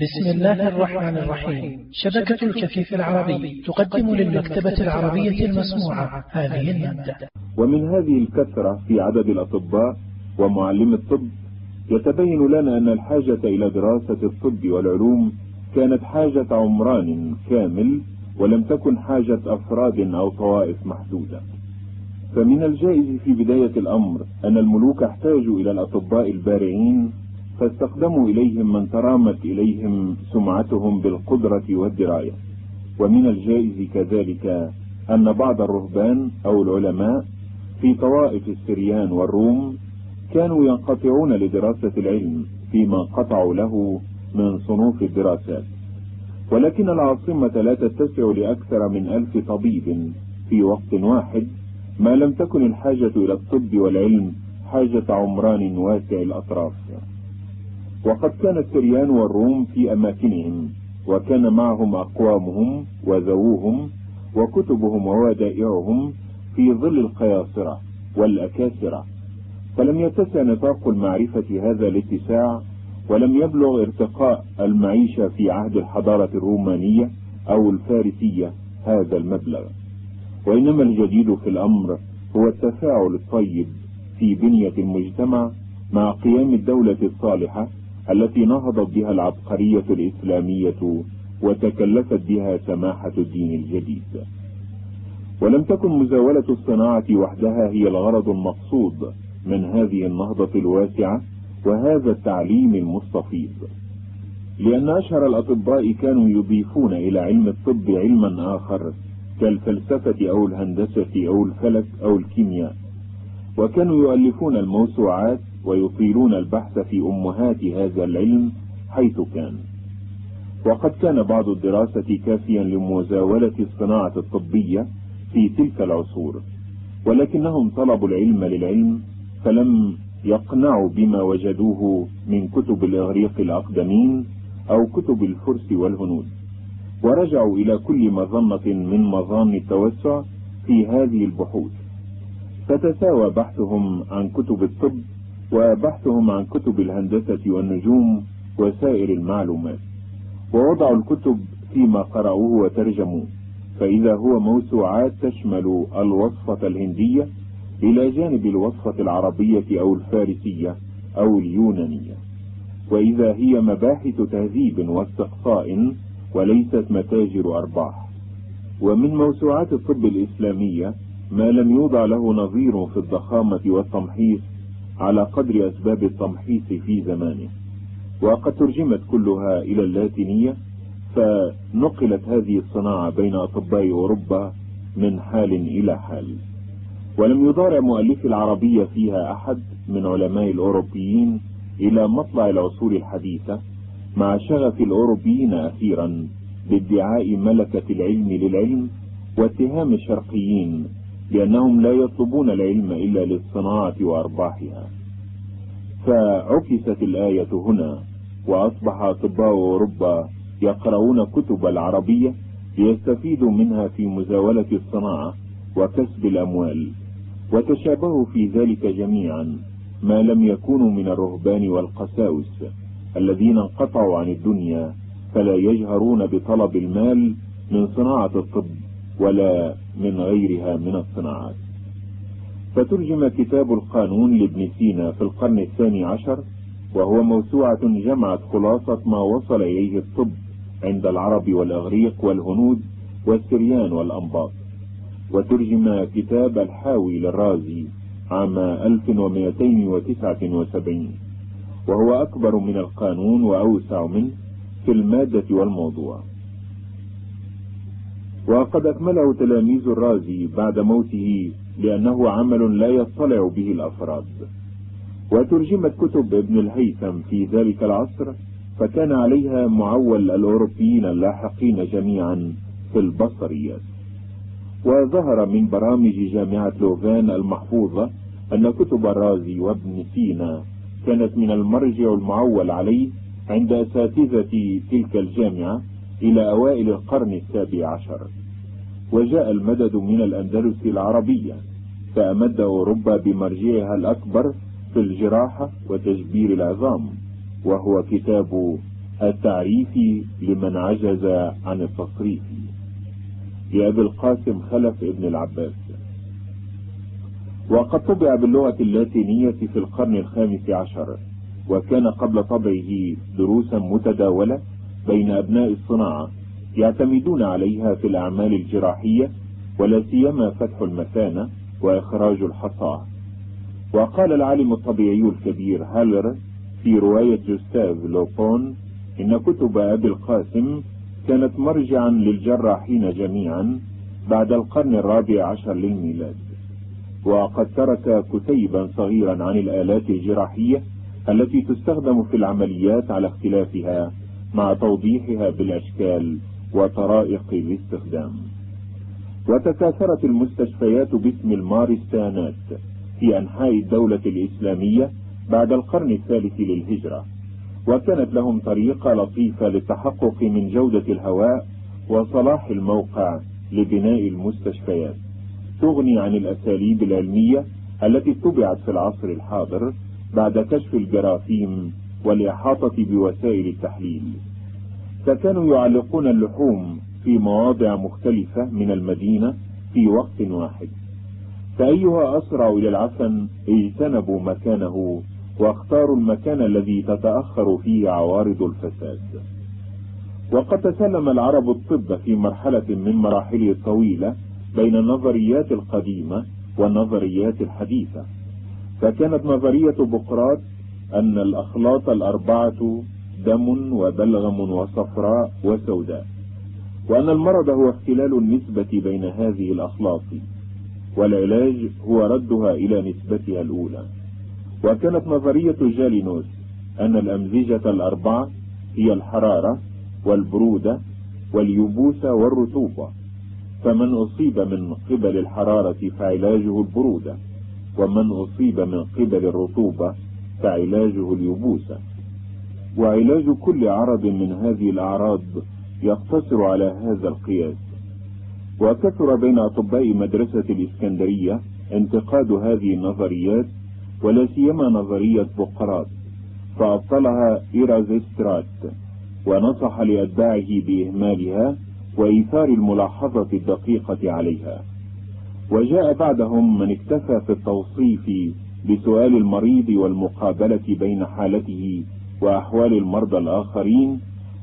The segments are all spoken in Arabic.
بسم الله الرحمن الرحيم. شبكة الكفيف العربي تقدم للمكتبة العربية المسموعة. هذه المادة. ومن هذه الكثرة في عدد الأطباء ومعلم الطب يتبين لنا أن الحاجة إلى دراسة الطب والعلوم كانت حاجة عمران كامل ولم تكن حاجة أفراد أو طوائف محدودة. فمن الجائز في بداية الأمر أن الملوك احتاجوا إلى الأطباء البارعين فاستقدموا إليهم من ترامت إليهم سمعتهم بالقدرة والدراية. ومن الجائز كذلك أن بعض الرهبان أو العلماء في طوائف السريان والروم كانوا ينقطعون لدراسة العلم فيما قطعوا له من صنوف الدراسات. ولكن العاصمة لا تتسع لأكثر من ألف طبيب في وقت واحد ما لم تكن الحاجة إلى الطب والعلم حاجة عمران واسع الأطراف. وقد كان السريان والروم في أماكنهم وكان معهم أقوامهم وذووهم وكتبهم وودائعهم في ظل القياصرة والأكاسرة فلم يتسع نطاق المعرفة هذا الاتساع ولم يبلغ ارتقاء المعيشة في عهد الحضارة الرومانية أو الفارسية هذا المبلغ. وإنما الجديد في الأمر هو التفاعل الطيب في بنية المجتمع مع قيام الدولة الصالحة التي نهضت بها العبقرية الإسلامية وتكلفت بها سماحة الدين الجديد. ولم تكن مزاولة الصناعة وحدها هي الغرض المقصود من هذه النهضة الواسعة وهذا التعليم المستفيض. لأن أشهر الأطباء كانوا يضيفون إلى علم الطب علما آخر كالفلسفة أو الهندسة أو الفلك أو الكيمياء. وكانوا يؤلفون الموسوعات ويطيلون البحث في أمهات هذا العلم حيث كان. وقد كان بعض الدراسة كافيا لمزاولة الصناعة الطبية في تلك العصور ولكنهم طلبوا العلم للعلم فلم يقنعوا بما وجدوه من كتب الإغريق الأقدمين أو كتب الفرس والهنود. ورجعوا إلى كل مظنة من مظان التوسع في هذه البحوث. فتساوى بحثهم عن كتب الطب وبحثهم عن كتب الهندسة والنجوم وسائر المعلومات. ووضعوا الكتب فيما قرأوه وترجموه. فإذا هو موسوعات تشمل الوصفة الهندية إلى جانب الوصفة العربية أو الفارسية أو اليونانية. وإذا هي مباحث تهذيب واستقصاء وليست متاجر أرباح. ومن موسوعات الطب الإسلامية ما لم يوضع له نظير في الضخامة والتمحيص على قدر أسباب التمحيص في زمانه. وقد ترجمت كلها إلى اللاتينية فنقلت هذه الصناعة بين أطباء أوروبا من حال إلى حال. ولم يضارع مؤلف العربية فيها أحد من علماء الأوروبيين إلى مطلع العصور الحديثة مع شغف الأوروبيين أخيرا بادعاء ملكة العلم للعلم واتهام الشرقيين لأنهم لا يطلبون العلم إلا للصناعة وأرباحها. فعكست الآية هنا وأصبح أطباء أوروبا يقرؤون كتب العربية ليستفيدوا منها في مزاولة الصناعة وكسب الأموال. وتشابهوا في ذلك جميعا ما لم يكونوا من الرهبان والقساوس الذين انقطعوا عن الدنيا فلا يجهرون بطلب المال من صناعة الطب ولا من غيرها من الصناعات. فترجم كتاب القانون لابن سينا في القرن الثاني عشر وهو موسوعة جمعت خلاصة ما وصل إليه الطب عند العرب والأغريق والهنود والسريان والأنباط. وترجم كتاب الحاوي للرازي عام 1279 وهو أكبر من القانون وأوسع منه في المادة والموضوع. وقد أكمله تلاميذ الرازي بعد موته لأنه عمل لا يطلع به الأفراد. وترجمت كتب ابن الهيثم في ذلك العصر فكان عليها معول الأوروبيين اللاحقين جميعا في البصريات. وظهر من برامج جامعة لوفان المحفوظة أن كتب الرازي وابن سينا كانت من المرجع المعول عليه عند أساتذة تلك الجامعة إلى أوائل القرن السابع عشر. وجاء المدد من الأندلس العربية فأمد أوروبا بمرجعها الأكبر في الجراحة وتجبير العظام وهو كتاب التعريفي لمن عجز عن التصريف. لأبي القاسم خلف ابن العباس. وقد طبع باللغة اللاتينية في القرن الخامس عشر وكان قبل طبعه دروسا متداولة بين أبناء الصناعة. يعتمدون عليها في الأعمال الجراحية ولا سيما فتح المثانة وإخراج الحصى. وقال العالم الطبيعي الكبير هالر في رواية جوستاف لوبون إن كتب أبي القاسم كانت مرجعا للجراحين جميعا بعد القرن الرابع عشر للميلاد. وقد ترك كتيبا صغيرا عن الآلات الجراحية التي تستخدم في العمليات على اختلافها مع توضيحها بالأشكال. وطرائق الاستخدام. وتكاثرت المستشفيات باسم المارستانات في أنحاء الدولة الإسلامية بعد القرن الثالث للهجرة. وكانت لهم طريقة لطيفة للتحقق من جودة الهواء وصلاح الموقع لبناء المستشفيات. تغني عن الأساليب العلمية التي اتبعت في العصر الحاضر بعد كشف الجراثيم والإحاطة بوسائل التحليل. فكانوا يعلقون اللحوم في مواضع مختلفة من المدينة في وقت واحد. فأيها أسرع إلى العفن اجتنبوا مكانه واختاروا المكان الذي تتأخر فيه عوارض الفساد. وقد تسلم العرب الطب في مرحلة من مراحله الطويلة بين النظريات القديمة والنظريات الحديثة. فكانت نظرية بقراط أن الأخلاط الأربعة دم وبلغم وصفراء وسوداء. وأن المرض هو اختلال النسبة بين هذه الأخلاط والعلاج هو ردها إلى نسبتها الأولى. وكانت نظرية جالينوس أن الأمزجة الأربعة هي الحرارة والبرودة واليبوسة والرطوبة فمن أصيب من قبل الحرارة فعلاجه البرودة ومن أصيب من قبل الرطوبة فعلاجه اليبوسة. وعلاج كل عرض من هذه الأعراض يقتصر على هذا القياس. وكثر بين أطباء مدرسة الإسكندرية انتقاد هذه النظريات ولا سيما نظرية بقراط فأبطلها إيرازيسترات ونصح لأتباعه بإهمالها وإيثار الملاحظة الدقيقة عليها. وجاء بعدهم من اكتفى في التوصيف بسؤال المريض والمقابلة بين حالته وأحوال المرضى الآخرين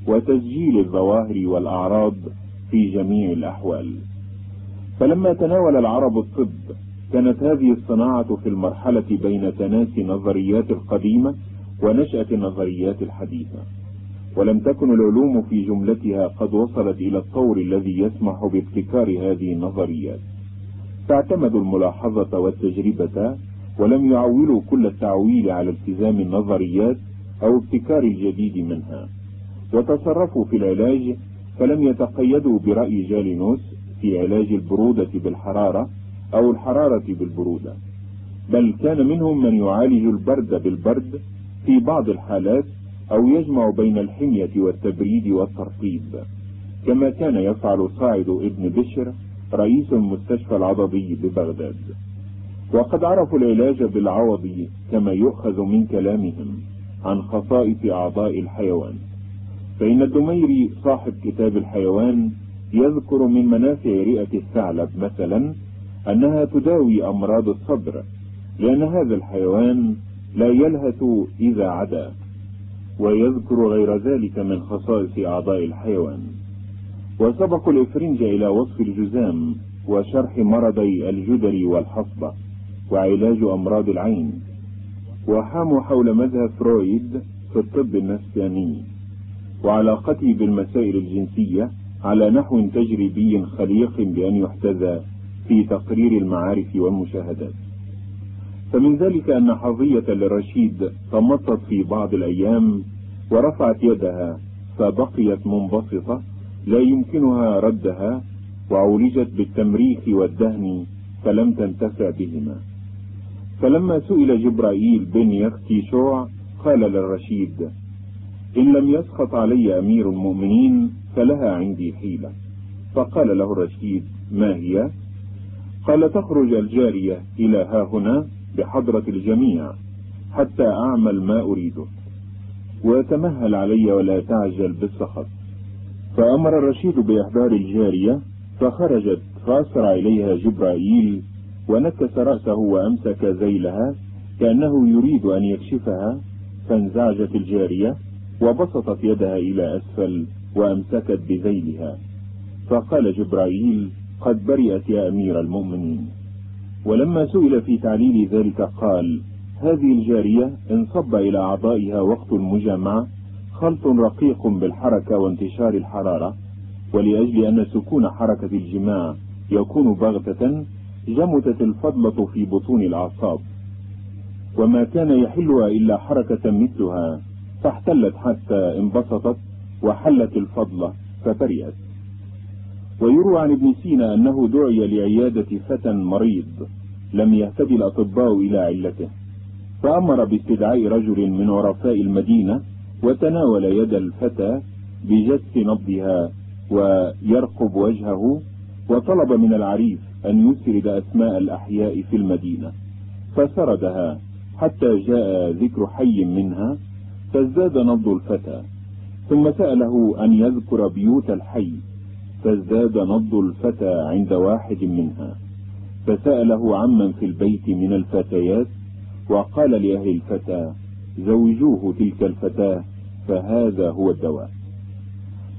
وتسجيل الظواهر والأعراض في جميع الأحوال. فلما تناول العرب الطب كانت هذه الصناعة في المرحلة بين تناسي نظريات القديمة ونشأة النظريات الحديثة. ولم تكن العلوم في جملتها قد وصلت إلى الطور الذي يسمح بابتكار هذه النظريات. فاعتمدوا الملاحظة والتجربة ولم يعولوا كل التعويل على التزام النظريات أو ابتكار الجديد منها وتصرفوا في العلاج فلم يتقيدوا برأي جالينوس في علاج البرودة بالحرارة أو الحرارة بالبرودة بل كان منهم من يعالج البرد بالبرد في بعض الحالات أو يجمع بين الحمية والتبريد والترطيب كما كان يفعل صاعد ابن بشر رئيس المستشفى العضبي ببغداد. وقد عرفوا العلاج بالعوض كما يؤخذ من كلامهم. عن خصائص أعضاء الحيوان. فإن الدميري صاحب كتاب الحيوان يذكر من منافع رئة الثعلب مثلا أنها تداوي أمراض الصدر لأن هذا الحيوان لا يلهث إذا عدا ويذكر غير ذلك من خصائص أعضاء الحيوان. وسبق الإفرنج إلى وصف الجزام وشرح مرضي الجدري والحصبة وعلاج أمراض العين. وحاموا حول مذهب فرويد في الطب النفساني وعلاقته بالمسائل الجنسية على نحو تجريبي خليق بأن يحتذى في تقرير المعارف والمشاهدات. فمن ذلك أن حظية للرشيد تمطت في بعض الأيام ورفعت يدها فبقيت منبسطة لا يمكنها ردها وعولجت بالتمريخ والدهن فلم تنتفع بهما. فلما سئل جبرائيل بن يختي شوع قال للرشيد إن لم يسخط علي أمير المؤمنين فلها عندي حيلة. فقال له الرشيد ما هي؟ قال تخرج الجارية إلى ها هنا بحضرة الجميع حتى أعمل ما أريده وتمهل علي ولا تعجل بالسخط. فأمر الرشيد بإحضار الجارية فخرجت فأسرع إليها جبرائيل ونكس رأسه وأمسك ذيلها كأنه يريد أن يكشفها فانزعجت الجارية وبسطت يدها إلى أسفل وأمسكت بذيلها. فقال جبرائيل قد برئت يا أمير المؤمنين. ولما سئل في تعليل ذلك قال هذه الجارية انصب إلى أعضائها وقت المجامعة خلط رقيق بالحركة وانتشار الحرارة ولأجل أن سكون حركة الجماع يكون بغتة جمدت الفضلة في بطون الأعصاب. وما كان يحلها إلا حركة مثلها فاحتلت حتى انبسطت وحلت الفضلة فبرئت ويروى عن ابن سينا أنه دعي لعيادة فتى مريض لم يهتدي الأطباء إلى علته. فأمر باستدعاء رجل من عرفاء المدينة وتناول يد الفتى بجس نبضها ويرقب وجهه وطلب من العريف أن يسرد أسماء الأحياء في المدينة فسردها حتى جاء ذكر حي منها فازداد نبض الفتى ثم سأله أن يذكر بيوت الحي فازداد نبض الفتى عند واحد منها فسأله عمن في البيت من الفتيات وقال لأهل الفتى زوجوه تلك الفتاة فهذا هو الدواء.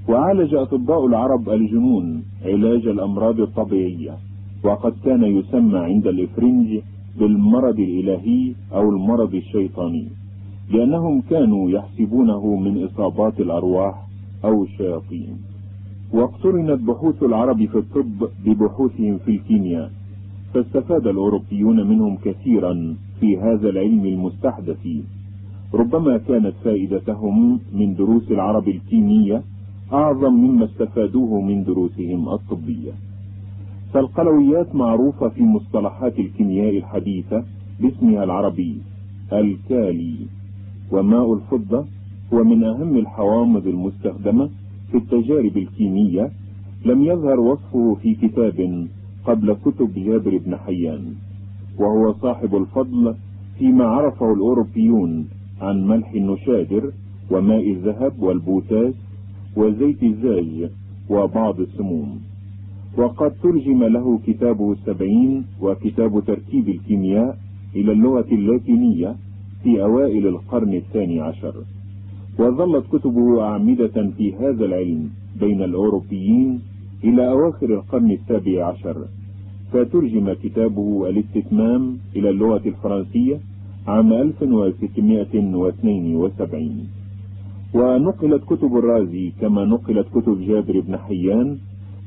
وعالج أطباء العرب الجنون علاج الأمراض الطبيعية. وقد كان يسمى عند الإفرنج بالمرض الإلهي أو المرض الشيطاني لأنهم كانوا يحسبونه من إصابات الأرواح أو الشياطين. واقترنت بحوث العرب في الطب ببحوثهم في الكيمياء فاستفاد الأوروبيون منهم كثيرا في هذا العلم المستحدث. ربما كانت فائدتهم من دروس العرب الكيمية أعظم مما استفادوه من دروسهم الطبية. فالقلويات معروفة في مصطلحات الكيمياء الحديثة باسمها العربي الكالي. وماء الفضة هو من أهم الحوامض المستخدمة في التجارب الكيمية. لم يظهر وصفه في كتاب قبل كتب جابر بن حيان. وهو صاحب الفضل فيما عرفه الأوروبيون عن ملح النشادر وماء الذهب والبوتاس وزيت الزاج وبعض السموم. وقد ترجم له كتابه السبعين وكتاب تركيب الكيمياء إلى اللغة اللاتينية في أوائل القرن الثاني عشر. وظلت كتبه أعمدة في هذا العلم بين الأوروبيين إلى أواخر القرن السابع عشر. فترجم كتابه الاستتمام إلى اللغة الفرنسية عام 1672 ونقلت كتب الرازي كما نقلت كتب جابر بن حيان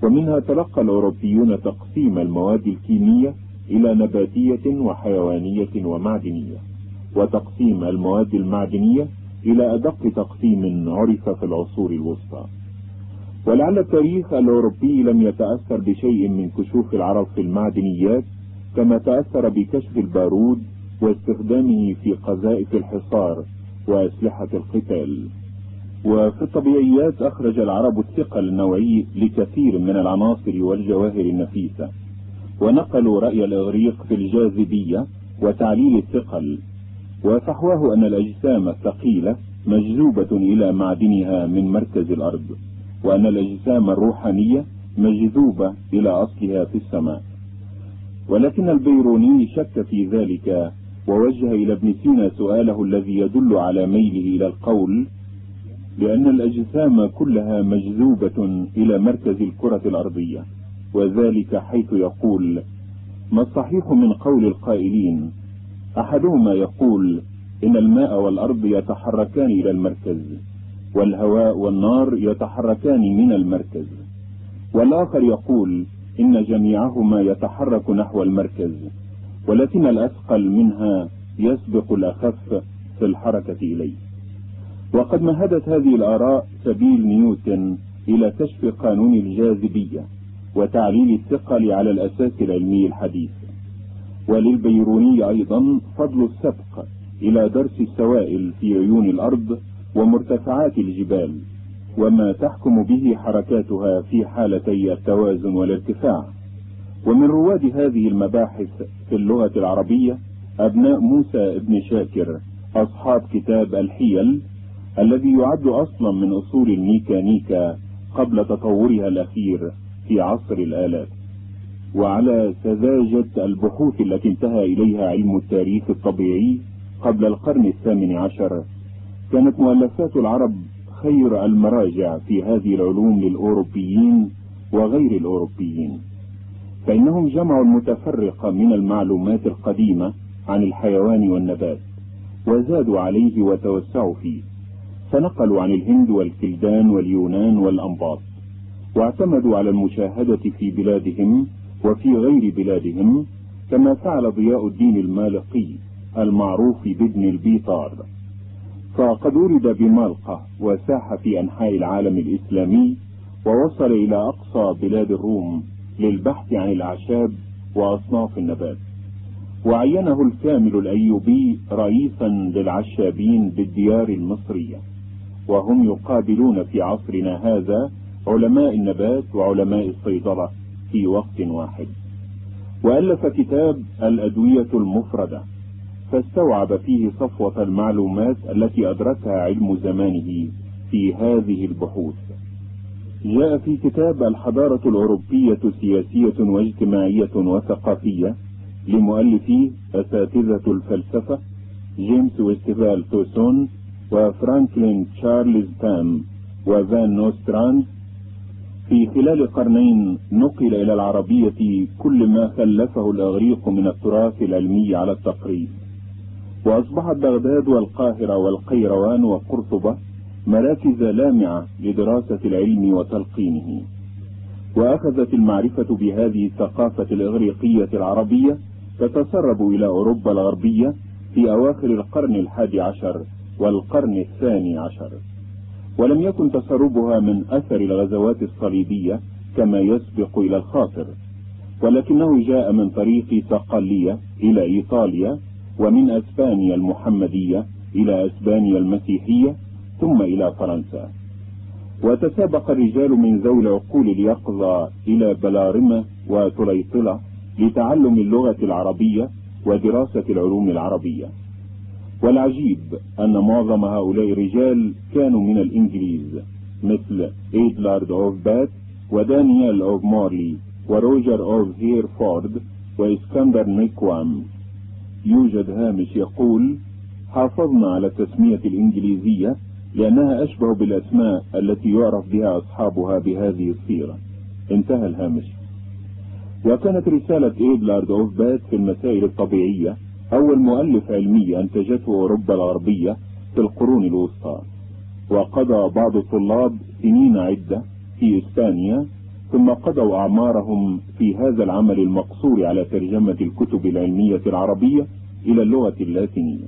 ومنها تلقى الأوروبيون تقسيم المواد الكيمية إلى نباتية وحيوانية ومعدنية وتقسيم المواد المعدنية إلى أدق تقسيم عرف في العصور الوسطى. ولعل التاريخ الأوروبي لم يتأثر بشيء من كشوف العرب في المعدنيات كما تأثر بكشف البارود واستخدامه في قذائف الحصار وأسلحة القتال. وفي الطبيعيات أخرج العرب الثقل النوعي لكثير من العناصر والجواهر النفيسة ونقلوا رأي الإغريق في الجاذبية وتعليل الثقل وفحواه أن الأجسام الثقيلة مجذوبة إلى معدنها من مركز الأرض وأن الأجسام الروحانية مجذوبة إلى أصلها في السماء. ولكن البيروني شك في ذلك ووجه إلى ابن سينا سؤاله الذي يدل على ميله إلى القول لأن الأجسام كلها مجذوبة إلى مركز الكرة الأرضية وذلك حيث يقول ما الصحيح من قول القائلين؟ أحدهما يقول إن الماء والأرض يتحركان إلى المركز والهواء والنار يتحركان من المركز. والآخر يقول إن جميعهما يتحرك نحو المركز ولكن الأثقل منها يسبق الأخف في الحركة إليه. وقد مهدت هذه الآراء سبيل نيوتن إلى كشف قانون الجاذبية وتعليل الثقل على الأساس العلمي الحديث. وللبيروني أيضا فضل السبق إلى درس السوائل في عيون الأرض ومرتفعات الجبال وما تحكم به حركاتها في حالتي التوازن والارتفاع. ومن رواد هذه المباحث في اللغة العربية أبناء موسى ابن شاكر أصحاب كتاب الحيل الذي يعد أصلا من أصول الميكانيكا قبل تطورها الأخير في عصر الآلات. وعلى سذاجة البحوث التي انتهى إليها علم التاريخ الطبيعي قبل القرن الثامن عشر كانت مؤلفات العرب خير المراجع في هذه العلوم للأوروبيين وغير الأوروبيين. فإنهم جمعوا المتفرق من المعلومات القديمة عن الحيوان والنبات وزادوا عليه وتوسعوا فيه. فنقلوا عن الهند والكلدان واليونان والأنباط واعتمدوا على المشاهدة في بلادهم وفي غير بلادهم كما فعل ضياء الدين المالقي المعروف بابن البيطار فقد ولد بمالقة وساح في أنحاء العالم الإسلامي ووصل إلى أقصى بلاد الروم للبحث عن الأعشاب وأصناف النبات. وعينه الكامل الأيوبي رئيسا للعشابين بالديار المصرية. وهم يقابلون في عصرنا هذا علماء النبات وعلماء الصيدلة في وقت واحد. وألف كتاب الأدوية المفردة فاستوعب فيه صفوة المعلومات التي أدركها علم زمانه في هذه البحوث. جاء في كتاب الحضارة الأوروبية سياسية واجتماعية وثقافية لمؤلفي أساتذة الفلسفة جيمس ويستفال تومسون وفرانكلين تشارلز بالم وفان نوستراند في خلال قرنين نقل إلى العربية كل ما خلفه الأغريق من التراث العلمي على التقريب. وأصبحت بغداد والقاهرة والقيروان وقرطبة مراكز لامعة لدراسة العلم وتلقينه. وأخذت المعرفة بهذه الثقافة الإغريقية العربية تتسرب إلى أوروبا الغربية في أواخر القرن الحادي عشر. والقرن الثاني عشر. ولم يكن تسربها من أثر الغزوات الصليبية كما يسبق إلى الخاطر ولكنه جاء من طريق صقلية إلى إيطاليا ومن أسبانيا المحمدية إلى أسبانيا المسيحية ثم إلى فرنسا. وتسابق الرجال من ذوي العقول اليقظة إلى بلارمة وتليطلة لتعلم اللغة العربية ودراسة العلوم العربية. والعجيب أن معظم هؤلاء الرجال كانوا من الإنجليز مثل إيدلارد أوف باث ودانيال أوف مورلي وروجر أوف هيرفورد وإسكندر نيكام يوجد هامش يقول حافظنا على التسمية الإنجليزية لأنها أشبه بالأسماء التي يعرف بها أصحابها بهذه الصيغة انتهى الهامش. وكانت رسالة إيدلارد أوف بات في المسائل الطبيعية أول مؤلف علمي أنتجته أوروبا الغربية في القرون الوسطى وقضى بعض الطلاب سنين عدة في إسبانيا ثم قضوا أعمارهم في هذا العمل المقصور على ترجمة الكتب العلمية العربية إلى اللغة اللاتينية.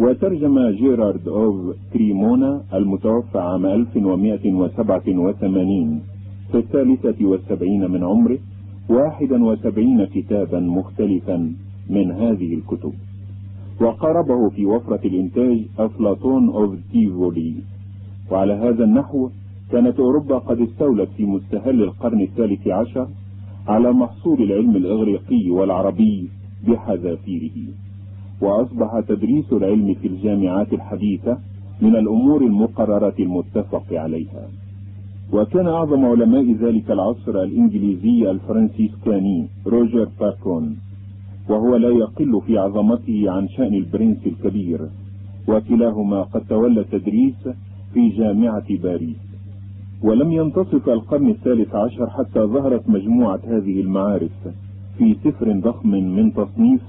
وترجم جيرارد أوف كريمونا المتوفى عام 1187 في الثالثة والسبعين من عمره واحدا وسبعين كتابا مختلفا من هذه الكتب. وقاربه في وفرة الإنتاج أفلاطون أوف تيفولي وعلى هذا النحو كانت أوروبا قد استولت في مستهل القرن الثالث عشر على محصول العلم الإغريقي والعربي بحذافيره. وأصبح تدريس العلم في الجامعات الحديثة من الأمور المقررة المتفق عليها. وكان أعظم علماء ذلك العصر الإنجليزي الفرنسيسكاني روجر باكون وهو لا يقل في عظمته عن شأن البرنس الكبير وكلاهما قد تولى التدريس في جامعة باريس. ولم ينتصف القرن الثالث عشر حتى ظهرت مجموعة هذه المعارف في سفر ضخم من تصنيف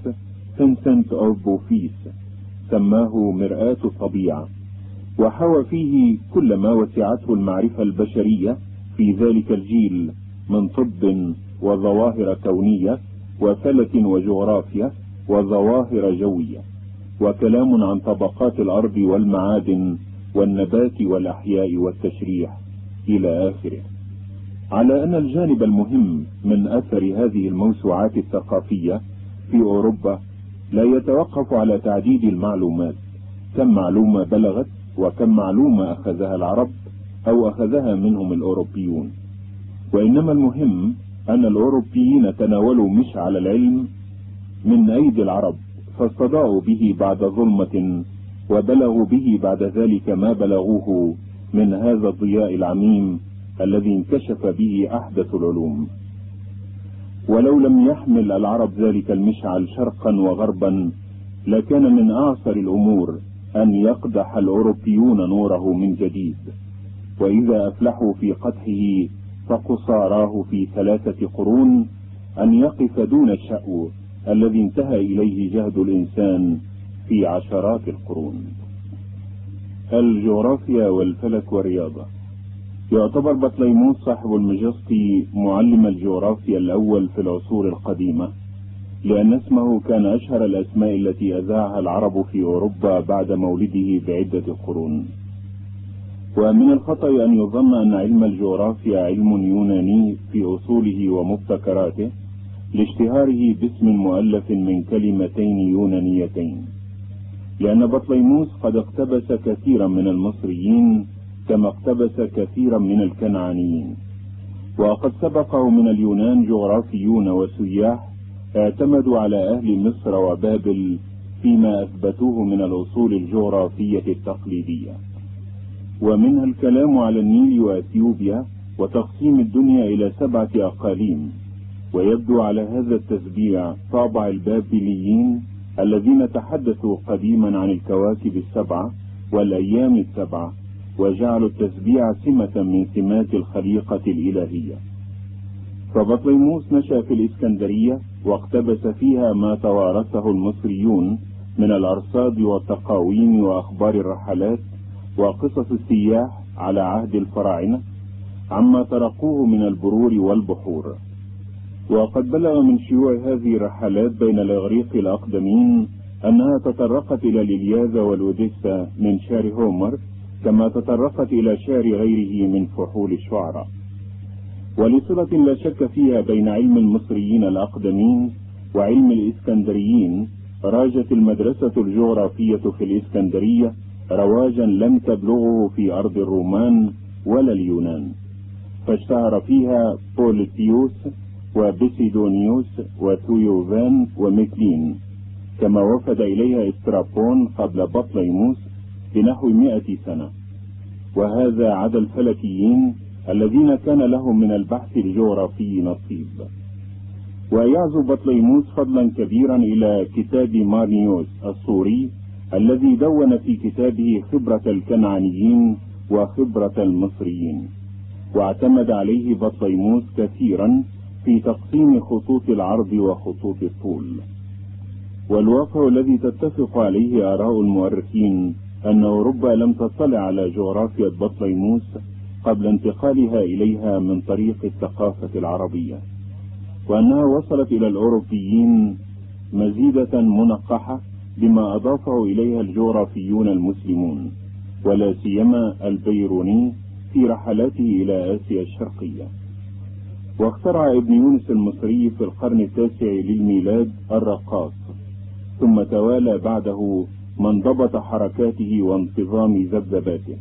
سنسنت أوف بوفيس سماه مرآة الطبيعة. وحوى فيه كل ما وسعته المعرفة البشرية في ذلك الجيل من طب وظواهر كونية وفلك وجغرافيا وظواهر جوية وكلام عن طبقات الأرض والمعادن والنبات والأحياء والتشريح إلى آخره. على أن الجانب المهم من أثر هذه الموسوعات الثقافية في أوروبا لا يتوقف على تعديد المعلومات كم معلومة بلغت وكم معلومة أخذها العرب أو أخذها منهم الأوروبيون. وإنما المهم أن الأوروبيين تناولوا مشعل العلم من أيدي العرب فاستضاءوا به بعد ظلمة وبلغوا به بعد ذلك ما بلغوه من هذا الضياء العميم الذي انكشف به أحدث العلوم. ولو لم يحمل العرب ذلك المشعل شرقا وغربا لكان من أعصر الأمور أن يقدح الأوروبيون نوره من جديد. وإذا أفلحوا في قدحه فقصاراه في ثلاثة قرون أن يقف دون الشأو الذي انتهى إليه جهد الإنسان في عشرات القرون. الجغرافيا والفلك والرياضة. يعتبر بطليموس صاحب المجسطي معلم الجغرافيا الأول في العصور القديمة لأن اسمه كان أشهر الأسماء التي أذاعها العرب في أوروبا بعد مولده بعدة قرون. ومن الخطأ أن يظن أن علم الجغرافيا علم يوناني في أصوله ومبتكراته لاشتهاره باسم مؤلف من كلمتين يونانيتين. لأن بطليموس قد اقتبس كثيرا من المصريين كما اقتبس كثيرا من الكنعانيين. وقد سبقه من اليونان جغرافيون وسياح اعتمدوا على أهل مصر وبابل فيما أثبتوه من الأصول الجغرافية التقليدية. ومنها الكلام على النيل وأثيوبيا وتقسيم الدنيا إلى سبعة أقاليم. ويبدو على هذا التسبيع طابع البابليين الذين تحدثوا قديما عن الكواكب السبعة والأيام السبعة وجعلوا التسبيع سمة من سمات الخليقة الإلهية. فبطليموس نشأ في الإسكندرية واقتبس فيها ما توارثه المصريون من الأرصاد والتقاويم وأخبار الرحلات وقصص السياح على عهد الفراعنة عما ترقوه من البرور والبحور. وقد بلغ من شيوع هذه الرحلات بين الإغريق الأقدمين أنها تطرقت إلى الإلياذة والأوديسا من شعر هومر كما تطرقت إلى شعر غيره من فحول الشعراء ولصلة لا شك فيها بين علم المصريين الأقدمين وعلم الإسكندريين راجت المدرسة الجغرافية في الإسكندرية رواجا لم تبلغه في أرض الرومان ولا اليونان. فاشتهر فيها بوليتيوس وبيسيدونيوس وتويوفان وميكلين. كما وفد إليها استرابون قبل بطليموس بنحو مئة سنة. وهذا عدا الفلكيين الذين كان لهم من البحث الجغرافي نصيب. ويعزو بطليموس فضلا كبيرا إلى كتاب مارنيوس الصوري الذي دون في كتابه خبرة الكنعانيين وخبرة المصريين واعتمد عليه بطليموس كثيرا في تقسيم خطوط العرض وخطوط الطول. والواقع الذي تتفق عليه آراء المؤرخين أن أوروبا لم تطلع على جغرافيا بطليموس قبل انتقالها إليها من طريق الثقافة العربية وأنها وصلت إلى الأوروبيين مزيدة منقحة بما أضافه إليها الجغرافيون المسلمون ولا سيما البيروني في رحلاته إلى آسيا الشرقية. واخترع ابن يونس المصري في القرن التاسع للميلاد الرقاص ثم توالى بعده من ضبط حركاته وانتظام ذبذباته.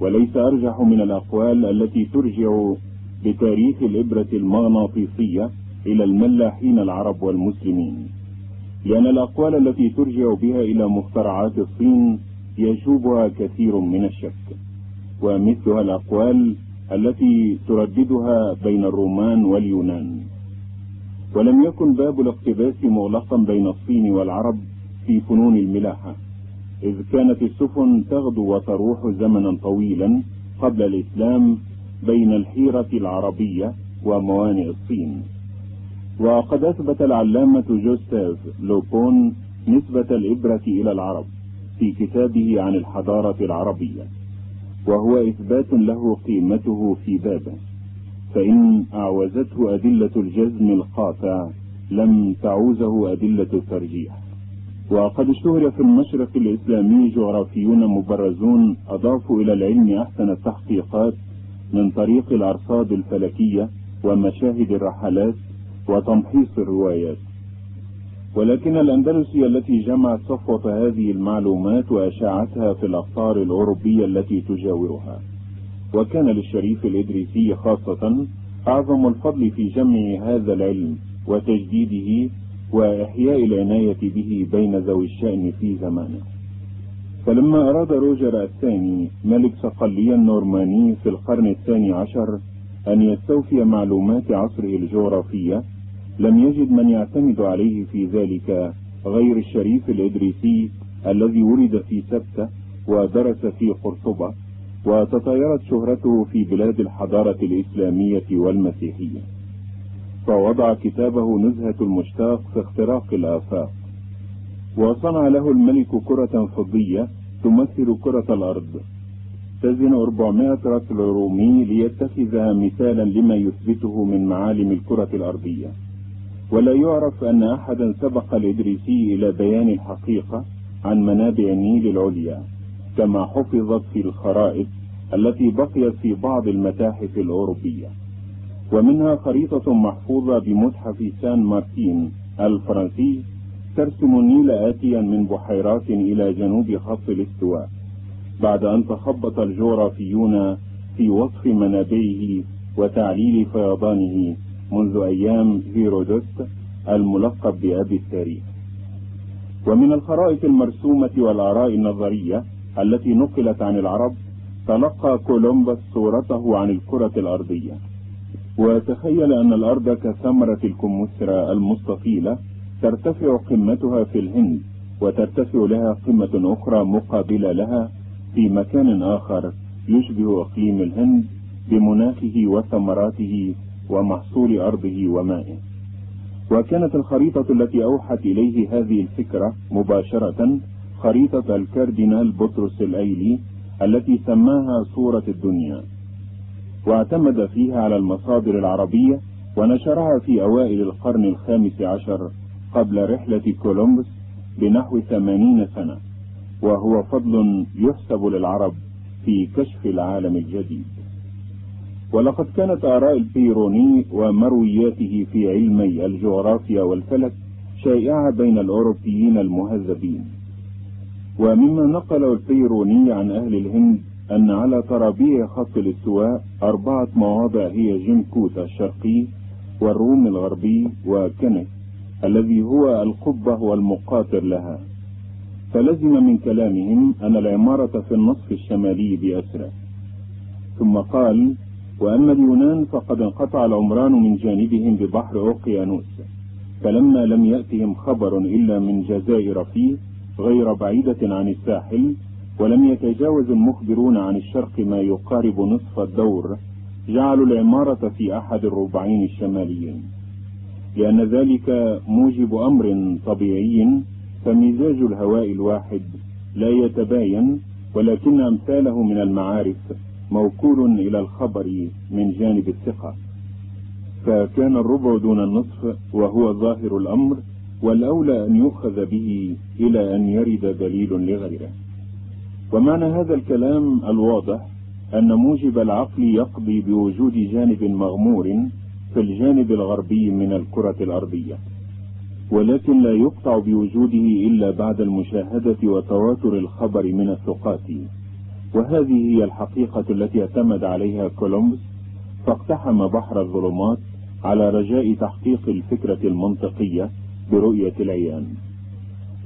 وليس أرجح من الأقوال التي ترجع بتاريخ الإبرة المغناطيسية إلى الملاحين العرب والمسلمين. لأن الأقوال التي ترجع بها إلى مخترعات الصين يشوبها كثير من الشك ومثلها الأقوال التي ترددها بين الرومان واليونان. ولم يكن باب الاقتباس مغلقا بين الصين والعرب في فنون الملاحة إذ كانت السفن تغدو وتروح زمنا طويلا قبل الإسلام بين الحيرة العربية وموانئ الصين. وقد أثبت العلامة جوستاف لوبون نسبة الإبرة إلى العرب في كتابه عن الحضارة العربية وهو إثبات له قيمته في بابه فإن أعوزته أدلة الجزم القاطع لم تعوزه أدلة الترجيح. وقد اشتهر في المشرق الإسلامي جغرافيون مبرزون أضافوا إلى العلم أحسن التحقيقات من طريق الأرصاد الفلكية ومشاهد الرحلات وتمحيص الروايات. ولكن الأندلسية التي جمعت صفوة هذه المعلومات وأشاعتها في الأقطار الأوروبية التي تجاورها. وكان للشريف الإدريسي خاصة أعظم الفضل في جمع هذا العلم وتجديده وإحياء العناية به بين ذوي الشأن في زمانه. فلما أراد روجر الثاني ملك صقلية النورماني في القرن الثاني عشر أن يستوفي معلومات عصره الجغرافية لم يجد من يعتمد عليه في ذلك غير الشريف الإدريسي الذي ولد في سبتة ودرس في قرطبة وتطايرت شهرته في بلاد الحضارة الإسلامية والمسيحية. فوضع كتابه نزهة المشتاق في اختراق الآفاق. وصنع له الملك كرة فضية تمثل كرة الأرض. تزن 400 رطل رومي ليتخذها مثالا لما يثبته من معالم الكرة الأرضية. ولا يعرف أن أحدا سبق الإدريسي إلى بيان الحقيقة عن منابع النيل العليا كما حفظت في الخرائط التي بقيت في بعض المتاحف الأوروبية. ومنها خريطة محفوظة بمتحف سان مارتين الفرنسي ترسم النيل آتيا من بحيرات إلى جنوب خط الاستواء بعد أن تخبط الجغرافيون في وصف منابعه وتعليل فيضانه. منذ أيام هيرودوت الملقب بأبي التاريخ. ومن الخرائط المرسومة والآراء النظرية التي نقلت عن العرب تلقى كولومبس صورته عن الكرة الأرضية. وتخيل أن الأرض كثمرة الكمثرى المستطيلة ترتفع قمتها في الهند وترتفع لها قمة أخرى مقابلة لها في مكان آخر يشبه إقليم الهند بمناخه وثمراته ومحصول أرضه ومائه. وكانت الخريطة التي أوحت إليه هذه الفكرة مباشرة خريطة الكاردينال بطرس الأيلي التي سماها صورة الدنيا. واعتمد فيها على المصادر العربية ونشرها في أوائل القرن الخامس عشر قبل رحلة كولومبس بنحو ثمانين سنة وهو فضل يحسب للعرب في كشف العالم الجديد. ولقد كانت آراء البيروني ومروياته في علمي الجغرافيا والفلك شائعة بين الأوروبيين المهذبين. ومما نقل البيروني عن أهل الهند أن على ترابيع خط الاستواء أربعة مواضع هي جنكوت الشرقي والروم الغربي وكنك الذي هو القبة والمقاطر لها. فلزم من كلامهم أن العمارة في النصف الشمالي بأسرة ثم قال وأما اليونان فقد انقطع العمران من جانبهم ببحر أوقيانوس فلما لم يأتهم خبر إلا من جزائر فيه غير بعيدة عن الساحل ولم يتجاوز المخبرون عن الشرق ما يقارب نصف الدور جعلوا العمارة في أحد الربعين الشماليين. لأن ذلك موجب أمر طبيعي فمزاج الهواء الواحد لا يتباين ولكن أمثاله من المعارف موكول إلى الخبر من جانب الثقة. فكان الربع دون النصف وهو ظاهر الأمر والأولى أن يؤخذ به إلى أن يرد دليل لغيره. ومعنى هذا الكلام الواضح أن موجب العقل يقضي بوجود جانب مغمور في الجانب الغربي من الكرة الأرضية ولكن لا يقطع بوجوده إلا بعد المشاهدة وتواتر الخبر من الثقات. وهذه هي الحقيقة التي اعتمد عليها كولومبس فاقتحم بحر الظلمات على رجاء تحقيق الفكرة المنطقية برؤية العيان.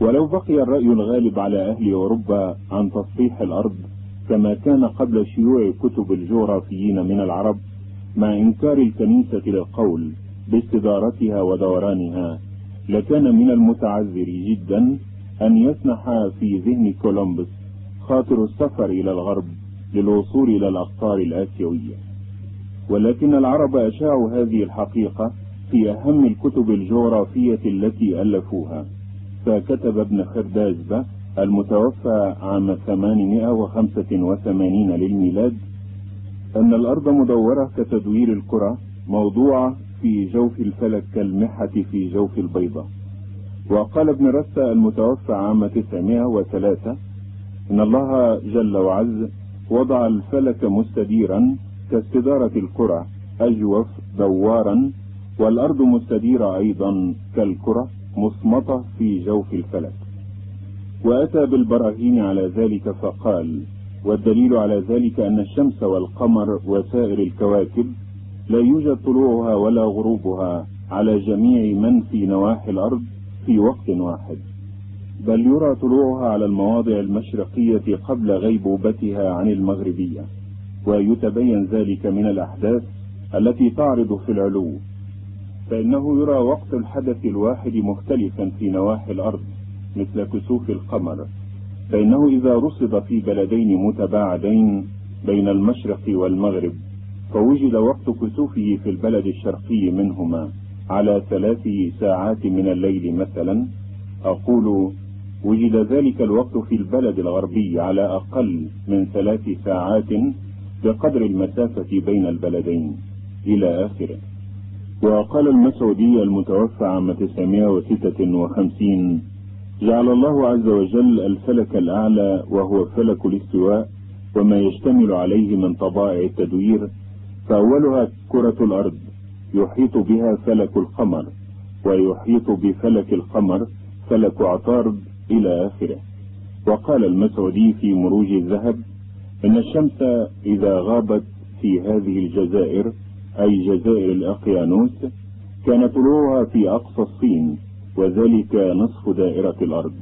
ولو بقي الرأي الغالب على أهل أوروبا عن تصحيح الأرض كما كان قبل شيوع كتب الجغرافيين من العرب مع إنكار الكنيسة للقول باستدارتها ودورانها لكان من المتعذر جدا أن يسنح في ذهن كولومبس خاطر السفر إلى الغرب للوصول إلى الأقطار الآسيوية. ولكن العرب أشاعوا هذه الحقيقة في أهم الكتب الجغرافية التي ألفوها. فكتب ابن خردازبة المتوفى عام 885 للميلاد أن الأرض مدورة كتدوير الكرة موضوعة في جوف الفلك كالمحة في جوف البيضة. وقال ابن رسى المتوفى عام 903 إن الله جل وعز وضع الفلك مستديرا كاستدارة الكرة أجوف دوارا والأرض مستديرة أيضا كالكرة مصمتة في جوف الفلك. وأتى بالبراهين على ذلك فقال والدليل على ذلك أن الشمس والقمر وسائر الكواكب لا يوجد طلوعها ولا غروبها على جميع من في نواحي الأرض في وقت واحد. بل يرى طلوعها على المواضع المشرقية قبل غيبوبتها عن المغربية ويتبين ذلك من الأحداث التي تعرض في العلو. فإنه يرى وقت الحدث الواحد مختلفا في نواحي الأرض مثل كسوف القمر. فإنه إذا رصد في بلدين متباعدين بين المشرق والمغرب فوجد وقت كسوفه في البلد الشرقي منهما على ثلاث ساعات من الليل مثلا أقول وجد ذلك الوقت في البلد الغربي على أقل من ثلاث ساعات بقدر المسافة بين البلدين إلى آخره. وقال المسعودي المتوفى عام 956 جعل الله عز وجل الفلك الأعلى وهو فلك الاستواء وما يشتمل عليه من طبائع التدوير فأولها كرة الأرض يحيط بها فلك القمر ويحيط بفلك القمر فلك عطارد إلى آخره. وقال المسعودي في مروج الذهب إن الشمس إذا غابت في هذه الجزائر أي جزائر الأقيانوس كان طلوعها في أقصى الصين وذلك نصف دائرة الأرض.